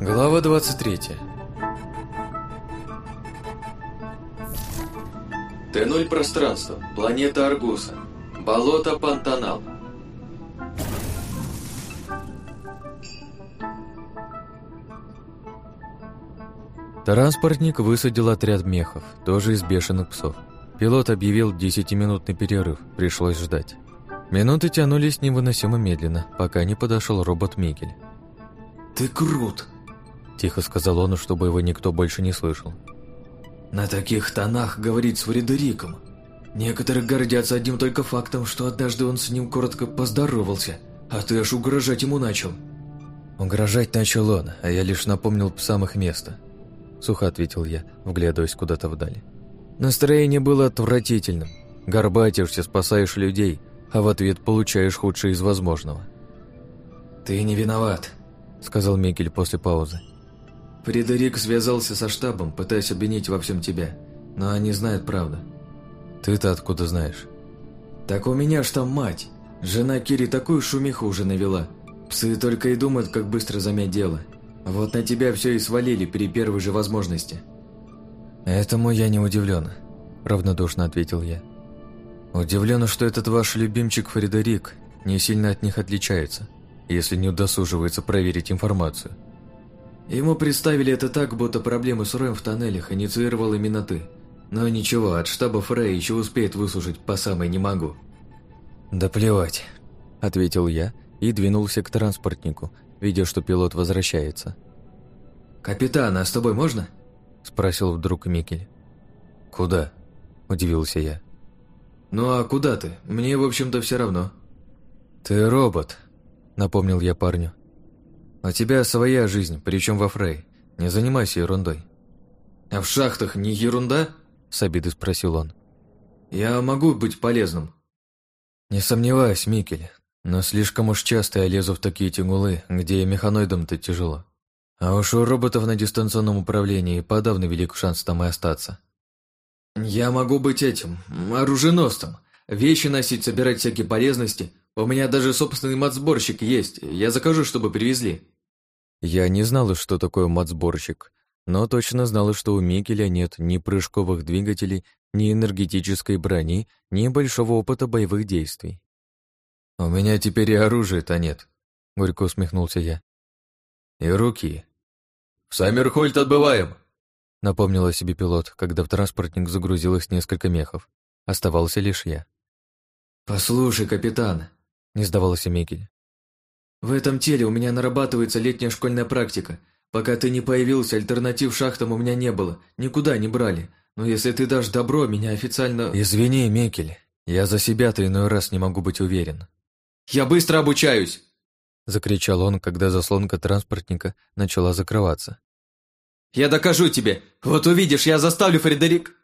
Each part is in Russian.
Глава 23 Т0 пространство. Планета Аргуса. Болото Пантанал. Транспортник высадил отряд мехов, тоже из бешеных псов. Пилот объявил десятиминутный перерыв, пришлось ждать. Минуты тянулись невыносимо медленно, пока не подошел робот Мигель. «Ты крут!» – тихо сказал он, чтобы его никто больше не слышал. «На таких тонах говорить с Фредериком. Некоторые гордятся одним только фактом, что однажды он с ним коротко поздоровался, а ты аж угрожать ему начал». «Угрожать начал он, а я лишь напомнил псам их место», — сухо ответил я, вглядываясь куда-то вдали. Настроение было отвратительным. Горбатишься, спасаешь людей, а в ответ получаешь худшее из возможного. «Ты не виноват», — сказал Микель после паузы. «Фредерик связался со штабом, пытаясь обвинить во всем тебя, но они знают правду». «Ты-то откуда знаешь?» «Так у меня ж там мать. Жена Кири такую шумиху уже навела. Псы только и думают, как быстро замять дело. Вот на тебя все и свалили при первой же возможности». «Этому я не удивлен», – равнодушно ответил я. «Удивлен, что этот ваш любимчик Фредерик не сильно от них отличается, если не удосуживается проверить информацию». Ему представили это так, будто проблемы с роем в тоннелях инициировал именно ты. Но ничего, от штаба Фрей еще успеет выслушать по самой не могу. «Да плевать», – ответил я и двинулся к транспортнику, видя, что пилот возвращается. «Капитан, а с тобой можно?» – спросил вдруг Микель. «Куда?» – удивился я. «Ну а куда ты? Мне, в общем-то, все равно». «Ты робот», – напомнил я парню. «У тебя своя жизнь, причем во Фрей. Не занимайся ерундой». «А в шахтах не ерунда?» – с обидой спросил он. «Я могу быть полезным». «Не сомневаюсь, Микель, но слишком уж часто я лезу в такие тягулы, где механоидам-то тяжело. А уж у роботов на дистанционном управлении подавно велик шанс там и остаться. «Я могу быть этим, оруженосцем. Вещи носить, собирать всякие полезности. У меня даже собственный матсборщик есть. Я закажу, чтобы привезли». Я не знала, что такое матсборщик, но точно знала, что у Микеля нет ни прыжковых двигателей, ни энергетической брони, ни большого опыта боевых действий. «У меня теперь и оружия-то нет», — горько усмехнулся я. «И руки. «В Саммерхольд отбываем!» Напомнил о себе пилот, когда в транспортник загрузилось несколько мехов. Оставался лишь я. «Послушай, капитан», — не сдавался Микель. «В этом теле у меня нарабатывается летняя школьная практика. Пока ты не появился, альтернатив шахтам у меня не было. Никуда не брали. Но если ты дашь добро, меня официально...» «Извини, Микель. Я за себя-то иной раз не могу быть уверен». «Я быстро обучаюсь!» Закричал он, когда заслонка транспортника начала закрываться. «Я докажу тебе! Вот увидишь, я заставлю, Фредерик!»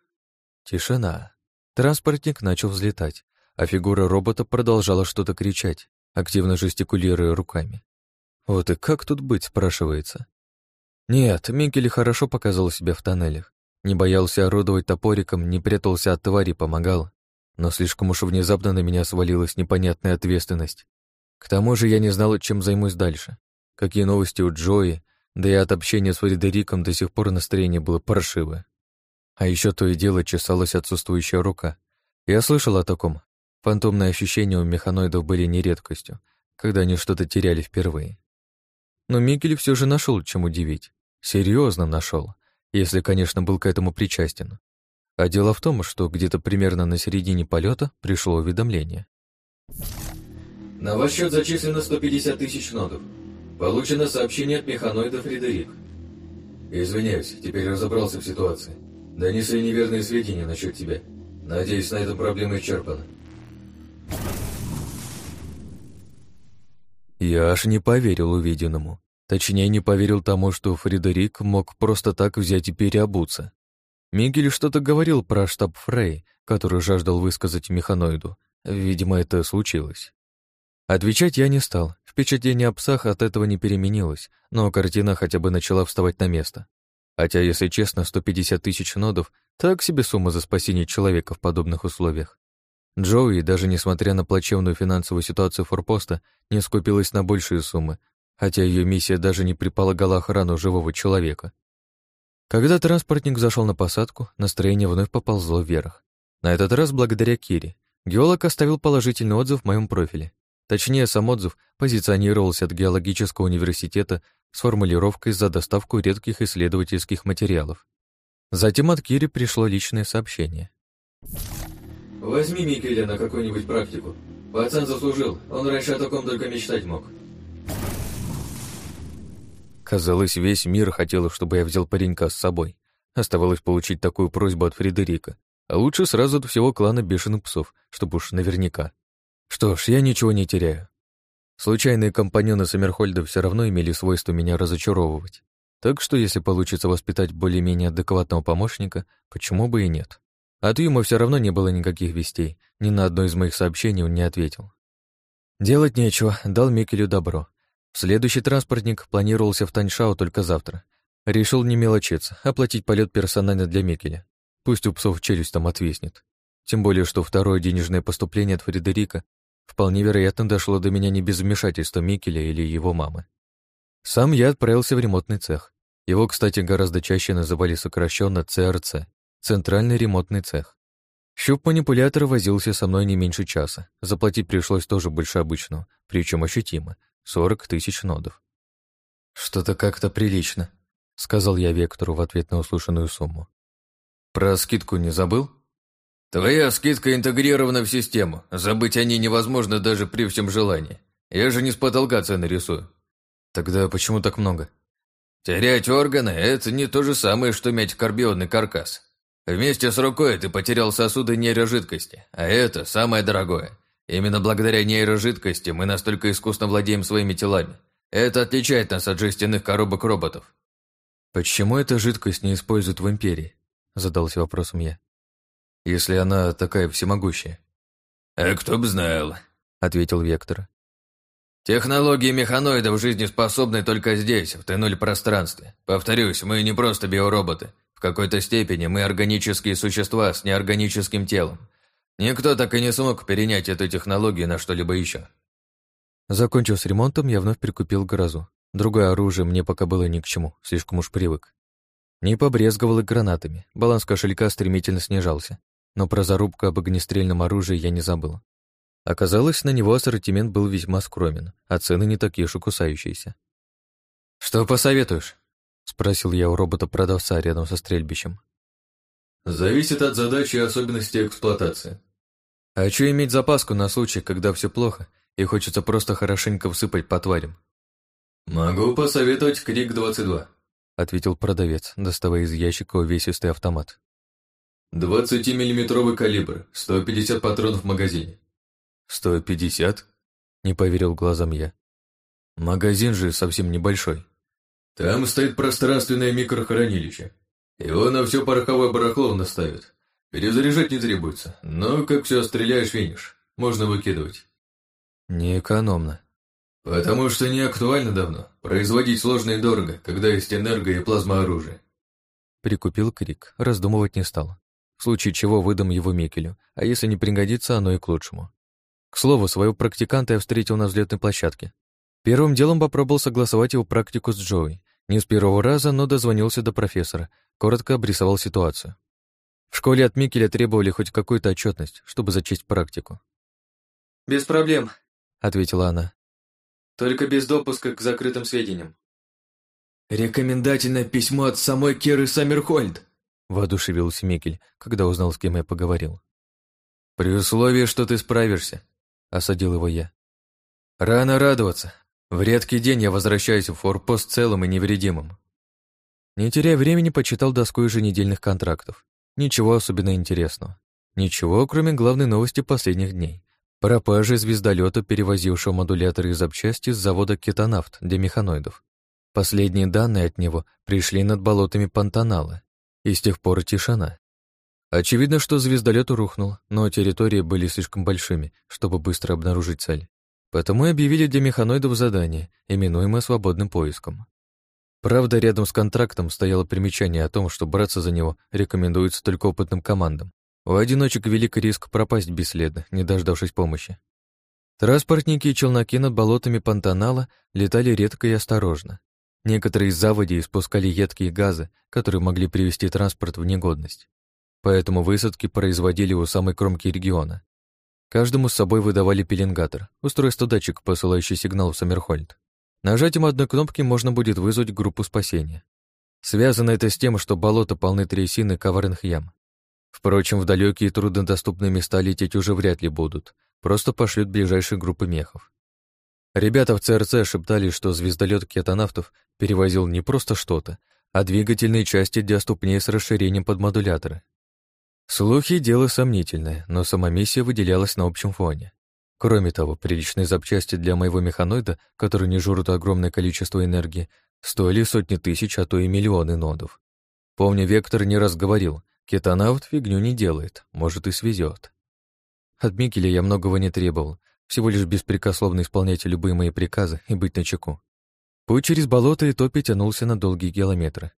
Тишина. Транспортник начал взлетать, а фигура робота продолжала что-то кричать, активно жестикулируя руками. Вот и как тут быть, спрашивается. Нет, Микель хорошо показал себя в тоннелях. Не боялся орудовать топориком, не прятался от твари, помогал. Но слишком уж внезапно на меня свалилась непонятная ответственность. К тому же я не знал, чем займусь дальше. Какие новости у Джои, да и от общения с Фредериком до сих пор настроение было паршивое. А еще то и дело чесалась отсутствующая рука. Я слышал о таком. Фантомные ощущения у механоидов были не редкостью, когда они что-то теряли впервые. Но Микель все же нашел, чем удивить. Серьезно нашел, если, конечно, был к этому причастен. А дело в том, что где-то примерно на середине полета пришло уведомление. На ваш счет зачислено 150 тысяч нодов. Получено сообщение от механоида Фредерик. Извиняюсь, теперь разобрался в ситуации. Донесли неверные сведения насчет тебя. Надеюсь, на этом проблема исчерпана. Я аж не поверил увиденному. Точнее, не поверил тому, что Фредерик мог просто так взять и переобуться. Мигель что-то говорил про штаб Фрей, который жаждал высказать механоиду. Видимо, это случилось. Отвечать я не стал. Впечатление о псах от этого не переменилось, но картина хотя бы начала вставать на место. Хотя, если честно, 150 тысяч нодов — так себе сумма за спасение человека в подобных условиях. Джоуи, даже несмотря на плачевную финансовую ситуацию форпоста, не скупилась на большие суммы, хотя ее миссия даже не предполагала охрану живого человека. Когда транспортник зашел на посадку, настроение вновь поползло вверх. На этот раз благодаря Кире. Геолог оставил положительный отзыв в моем профиле. Точнее, сам отзыв позиционировался от геологического университета с формулировкой за доставку редких исследовательских материалов. Затем от Кири пришло личное сообщение. «Возьми Микеля на какую-нибудь практику. Пацан заслужил, он раньше о таком только мечтать мог». Казалось, весь мир хотел, чтобы я взял паренька с собой. Оставалось получить такую просьбу от Фредерика. А лучше сразу от всего клана бешеных псов, чтобы уж наверняка. Что ж, я ничего не теряю. Случайные компаньоны Саммерхольда все равно имели свойство меня разочаровывать. Так что, если получится воспитать более-менее адекватного помощника, почему бы и нет? От Юма все равно не было никаких вестей, ни на одно из моих сообщений он не ответил. Делать нечего, дал Микелю добро. Следующий транспортник планировался в Таньшау только завтра. Решил не мелочиться, оплатить полет персонально для Микеля. Пусть у псов челюсть там отвиснет. Тем более, что второе денежное поступление от Фредерика вполне вероятно дошло до меня не без вмешательства Микеля или его мамы. Сам я отправился в ремонтный цех. Его, кстати, гораздо чаще называли сокращенно ЦРЦ — Центральный ремонтный цех. Щуп-манипулятор возился со мной не меньше часа. Заплатить пришлось тоже больше обычного, причем ощутимо — 40 тысяч нодов. «Что-то как-то прилично», — сказал я Вектору в ответ на услышанную сумму. «Про скидку не забыл?» Твоя скидка интегрирована в систему. Забыть о ней невозможно даже при всем желании. Я же не с потолка цены рисую. Тогда почему так много? Терять органы – это не то же самое, что иметь карбионный каркас. Вместе с рукой ты потерял сосуды нейрожидкости, а это самое дорогое. Именно благодаря нейрожидкости мы настолько искусно владеем своими телами. Это отличает нас от жестяных коробок роботов. Почему эта жидкость не используют в Империи? Задался вопросом я если она такая всемогущая? «А кто б знал», — ответил Вектор. «Технологии механоидов жизнеспособны только здесь, в Т-0 пространстве. Повторюсь, мы не просто биороботы. В какой-то степени мы органические существа с неорганическим телом. Никто так и не смог перенять эту технологию на что-либо еще. Закончив с ремонтом, я вновь прикупил грозу. Другое оружие мне пока было ни к чему, слишком уж привык. Не побрезговал и гранатами, баланс кошелька стремительно снижался но про зарубку об огнестрельном оружии я не забыл. Оказалось, на него ассортимент был весьма скромен, а цены не такие уж и кусающиеся. «Что посоветуешь?» — спросил я у робота-продавца рядом со стрельбищем. «Зависит от задачи и особенностей эксплуатации». «Хочу иметь запаску на случай, когда все плохо, и хочется просто хорошенько всыпать по тварям». «Могу посоветовать Крик-22», — ответил продавец, доставая из ящика увесистый автомат. 20-миллиметровый калибр, 150 патронов в магазине. 150? Не поверил глазам я. Магазин же совсем небольшой. Там стоит пространственное микрохранилище. Его на все пороховое барахло наставят. Перезаряжать не требуется, но как все стреляешь, финиш. Можно выкидывать. Не экономно. Потому что не актуально давно. Производить сложно и дорого, когда есть энерго и плазма оружия. Прикупил крик, раздумывать не стал в случае чего выдам его Микелю, а если не пригодится, оно и к лучшему. К слову, своего практиканта я встретил на взлетной площадке. Первым делом попробовал согласовать его практику с Джоей. Не с первого раза, но дозвонился до профессора, коротко обрисовал ситуацию. В школе от Микеля требовали хоть какую-то отчетность, чтобы зачесть практику. «Без проблем», — ответила она. «Только без допуска к закрытым сведениям». «Рекомендательное письмо от самой Керы Саммерхольд», воодушевился Микель, когда узнал, с кем я поговорил. «При условии, что ты справишься», — осадил его я. «Рано радоваться. В редкий день я возвращаюсь в форпост целым и невредимым». Не теряя времени, почитал доску еженедельных контрактов. Ничего особенно интересного. Ничего, кроме главной новости последних дней. Пропажи звездолета, перевозившего модуляторы и запчасти с завода «Кетонавт» для механоидов. Последние данные от него пришли над болотами Пантанала, и с тех пор тишина. Очевидно, что звездолет рухнул, но территории были слишком большими, чтобы быстро обнаружить цель. Поэтому и объявили для механоидов задание, именуемое свободным поиском. Правда, рядом с контрактом стояло примечание о том, что браться за него рекомендуется только опытным командам, У одиночек велик риск пропасть бесследно, не дождавшись помощи. Транспортники и челноки над болотами Пантанала летали редко и осторожно. Некоторые из заводей испускали едкие газы, которые могли привести транспорт в негодность. Поэтому высадки производили у самой кромки региона. Каждому с собой выдавали пеленгатор, устройство-датчик, посылающий сигнал в Саммерхольд. Нажатием одной кнопки можно будет вызвать группу спасения. Связано это с тем, что болото полны трясин и коварных ям. Впрочем, в далекие труднодоступные места лететь уже вряд ли будут, просто пошлют ближайшие группы мехов. Ребята в ЦРЦ шептали, что звездолет кетонавтов перевозил не просто что-то, а двигательные части для ступней с расширением под модуляторы. Слухи — дело сомнительное, но сама миссия выделялась на общем фоне. Кроме того, приличные запчасти для моего механоида, которые не жрут огромное количество энергии, стоили сотни тысяч, а то и миллионы нодов. Помню, Вектор не раз говорил, кетонавт фигню не делает, может и свезет. От Микеля я многого не требовал, всего лишь беспрекословно исполнять любые мои приказы и быть начеку. Путь через болото и топи тянулся на долгие километры.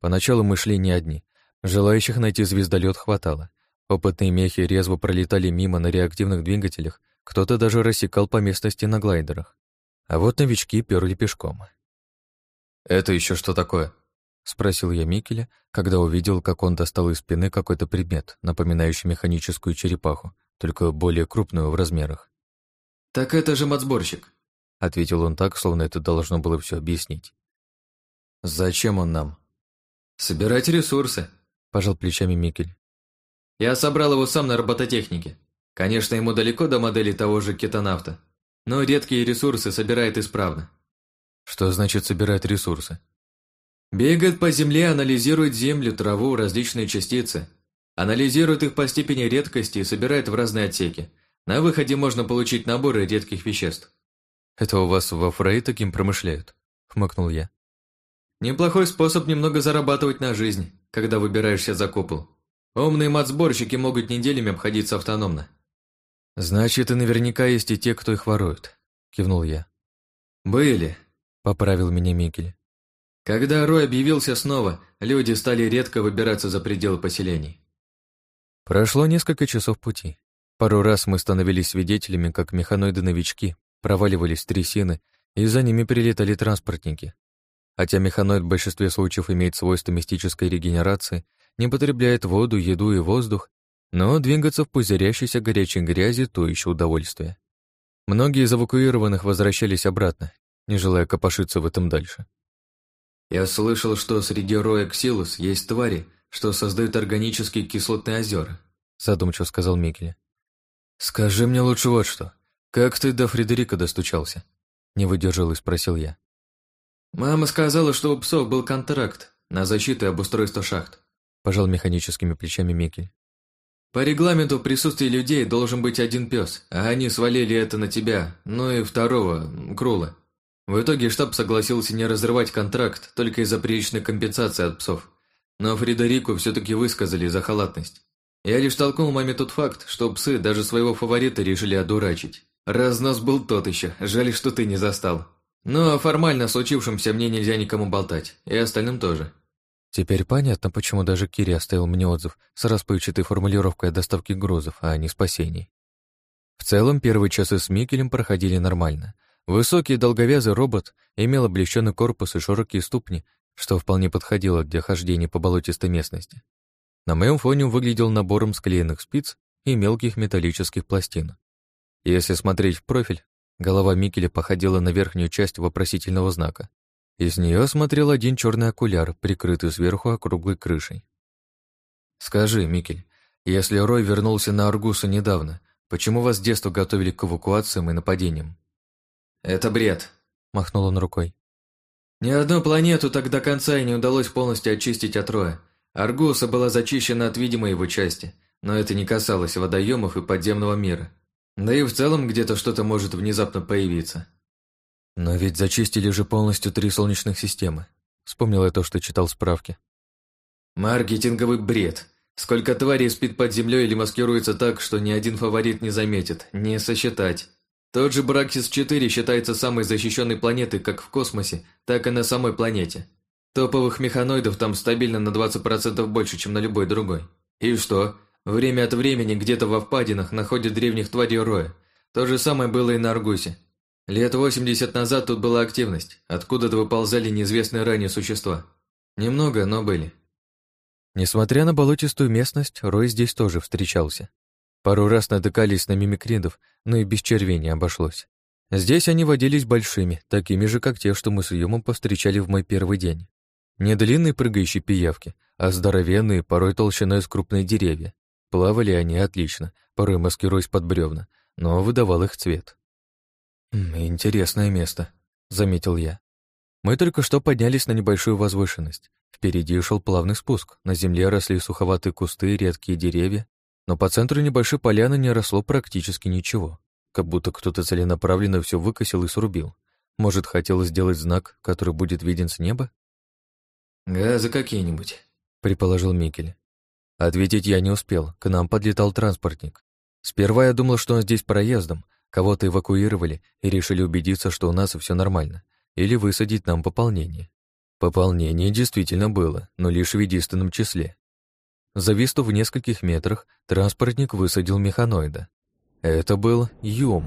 Поначалу мы шли не одни. Желающих найти звездолет хватало. Опытные мехи резво пролетали мимо на реактивных двигателях, кто-то даже рассекал по местности на глайдерах. А вот новички перли пешком. «Это еще что такое?» — спросил я Микеля, когда увидел, как он достал из спины какой-то предмет, напоминающий механическую черепаху, только более крупную в размерах. «Так это же мацборщик», — ответил он так, словно это должно было все объяснить. «Зачем он нам?» «Собирать ресурсы», — пожал плечами Микель. «Я собрал его сам на робототехнике. Конечно, ему далеко до модели того же кетонавта, но редкие ресурсы собирает исправно. Что значит собирать ресурсы? Бегает по земле, анализирует землю, траву, различные частицы. Анализирует их по степени редкости и собирает в разные отсеки. На выходе можно получить наборы редких веществ. Это у вас во Фрей таким промышляют? Хмыкнул я. Неплохой способ немного зарабатывать на жизнь, когда выбираешься за купол. Умные матсборщики могут неделями обходиться автономно. Значит, и наверняка есть и те, кто их ворует, кивнул я. Были, поправил меня Микель. Когда Рой объявился снова, люди стали редко выбираться за пределы поселений. Прошло несколько часов пути. Пару раз мы становились свидетелями, как механоиды-новички проваливались в трясины, и за ними прилетали транспортники. Хотя механоид в большинстве случаев имеет свойства мистической регенерации, не потребляет воду, еду и воздух, но двигаться в пузырящейся горячей грязи – то еще удовольствие. Многие из эвакуированных возвращались обратно, не желая копошиться в этом дальше. «Я слышал, что среди роя Ксилус есть твари, что создают органические кислотные озера», задумчиво сказал Микеле. «Скажи мне лучше вот что. Как ты до Фредерика достучался?» Не выдержал и спросил я. «Мама сказала, что у псов был контракт на защиту и обустройство шахт», пожал механическими плечами Микель. По регламенту в присутствии людей должен быть один пес, а они свалили это на тебя, ну и второго, Крула. В итоге штаб согласился не разрывать контракт только из-за приличной компенсации от псов. Но Фредерику все-таки высказали за халатность. Я лишь толкнул маме тот факт, что псы даже своего фаворита решили одурачить. Разнос был тот еще, жаль, что ты не застал. Но формально случившемся мне нельзя никому болтать, и остальным тоже. Теперь понятно, почему даже Кири оставил мне отзыв с расплывчатой формулировкой о доставке грузов, а не спасений. В целом, первые часы с Микелем проходили нормально. Высокий долговязый робот имел облегченный корпус и широкие ступни, что вполне подходило для хождения по болотистой местности. На моем фоне он выглядел набором склеенных спиц и мелких металлических пластин. Если смотреть в профиль, голова Микеля походила на верхнюю часть вопросительного знака, из нее смотрел один черный окуляр, прикрытый сверху округлой крышей. «Скажи, Микель, если Рой вернулся на Аргусу недавно, почему вас с детства готовили к эвакуациям и нападениям?» «Это бред», — махнул он рукой. «Ни одну планету так до конца и не удалось полностью очистить от Роя. Аргуса была зачищена от видимой его части, но это не касалось водоемов и подземного мира. Да и в целом где-то что-то может внезапно появиться. Но ведь зачистили же полностью три солнечных системы. Вспомнил я то, что читал справки. Маркетинговый бред. Сколько тварей спит под землей или маскируется так, что ни один фаворит не заметит, не сосчитать. Тот же Браксис-4 считается самой защищенной планетой как в космосе, так и на самой планете. Топовых механоидов там стабильно на 20% больше, чем на любой другой. И что? Время от времени где-то во впадинах находят древних тварей роя. То же самое было и на Аргусе. Лет 80 назад тут была активность, откуда-то выползали неизвестные ранее существа. Немного, но были. Несмотря на болотистую местность, Рой здесь тоже встречался. Пару раз натыкались на мимикридов, но и без червей не обошлось. Здесь они водились большими, такими же, как те, что мы с Юмом повстречали в мой первый день. Не длинные прыгающие пиявки, а здоровенные, порой толщиной с крупные деревья. Плавали они отлично, порой маскируясь под бревна, но выдавал их цвет. «Интересное место», — заметил я. Мы только что поднялись на небольшую возвышенность. Впереди шел плавный спуск, на земле росли суховатые кусты, редкие деревья, но по центру небольшой поляны не росло практически ничего, как будто кто-то целенаправленно все выкосил и срубил. Может, хотел сделать знак, который будет виден с неба? «Газы какие-нибудь», — предположил Микель. Ответить я не успел, к нам подлетал транспортник. Сперва я думал, что он здесь проездом, кого-то эвакуировали и решили убедиться, что у нас все нормально, или высадить нам пополнение. Пополнение действительно было, но лишь в единственном числе. Зависту в нескольких метрах, транспортник высадил механоида. Это был Юм.